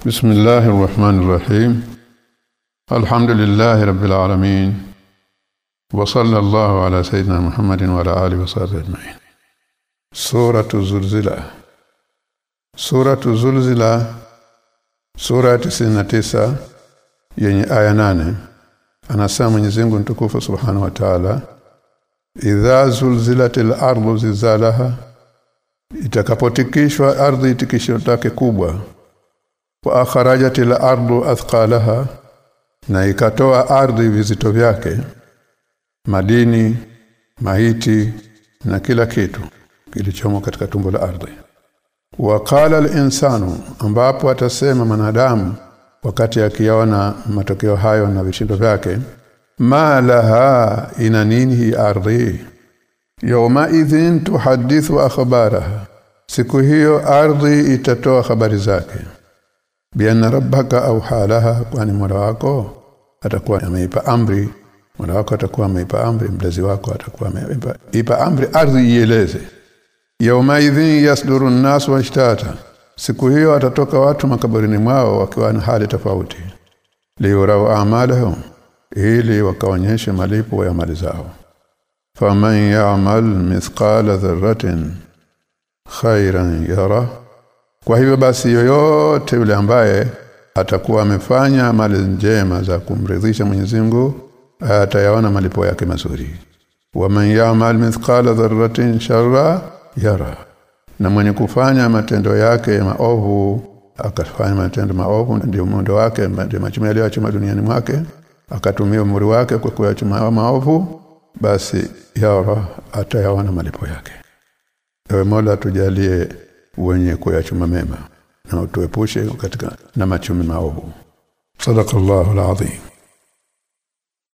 بسم الله الرحمن الرحيم الحمد لله رب العالمين وصلى الله على سيدنا محمد وعلى اله وصحبه اجمعين سوره الزلزله سوره الزلزله sura 99 yenye aya nane anasema Mwenyezi Mungu mtukufu Subhanahu wa Ta'ala idha zulzilatil ardu zilzalaha itakapotikishwa ardhi itikisho take kubwa wa akharajatil ardu athqalaha na ikatoa ardhi vizito vyake madini mahiti na kila kitu kilichomo katika tumbo la ardhi. Waqala al-insanu ambapo atasema manadamu wakati akiona matokeo hayo na vishindo vyake ma laha ina nini hii ardhi? Yawma idhin tuhadithu akhbaraha siku hiyo ardhi itatoa habari zake bianna rabbaka au halaha kwani mola wako atakuwa ameipa amri mola wako atakuwa ameipa amri mlezi wako atakuwa ameipa ipa amri ardhi ieleze Yaumaidhin yasduru an-nas washtata. Siku hiyo atatoka watu makaburini mwao wakiwa na hali tofauti. liurau a'malahum ili wakaonyeshe malipo ya mali zao. Faman ya'mal mithqala dharratin khairan yara. Kwa hivyo basi yoyote yule ambaye atakuwa amefanya mali njema za kumridhisha Mwenyezi Mungu atayaona malipo yake mazuri. Wa man ya'mal mithqala dharratin sharra yara na mwenye kufanya matendo yake maovu akafanya matendo maovu ndio mwendo wake ndio machuma yaliyoachuma duniani mwake akatumia umri wake kwa kuyachuma maovu basi yara atayaona malipo yake ewe Mola tujalie wenye kuyachuma mema na utuepushe katika na machumi maovu. Sadaqallahu alazim